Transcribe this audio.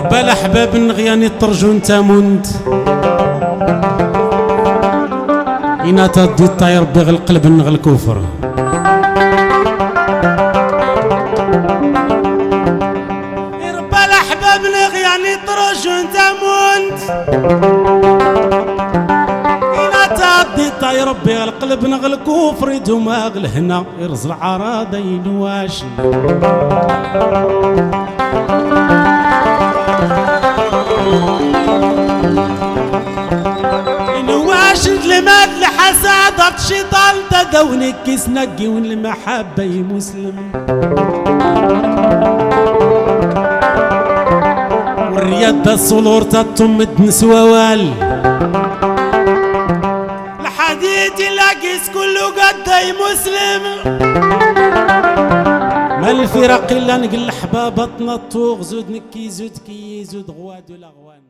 ربا الاحباب نغياني طرجو انت مند إنا تدي الطير بغ القلب نغ الكفر. ربا الاحباب نغياني مند إنا تدي الطير بغ القلب نغ الكفر يدوما هنا يرز العراض ينواشي لماد لحسادة شيطان تدونك سنقي والمحبة مسلم. والرياضة الصلور تتم نسوال الحديد لاقيس كله قد مسلم. ما الفرق إلا نقل الحبابة تنطوغ زود نكي زود كي زود غواد ولا غوان.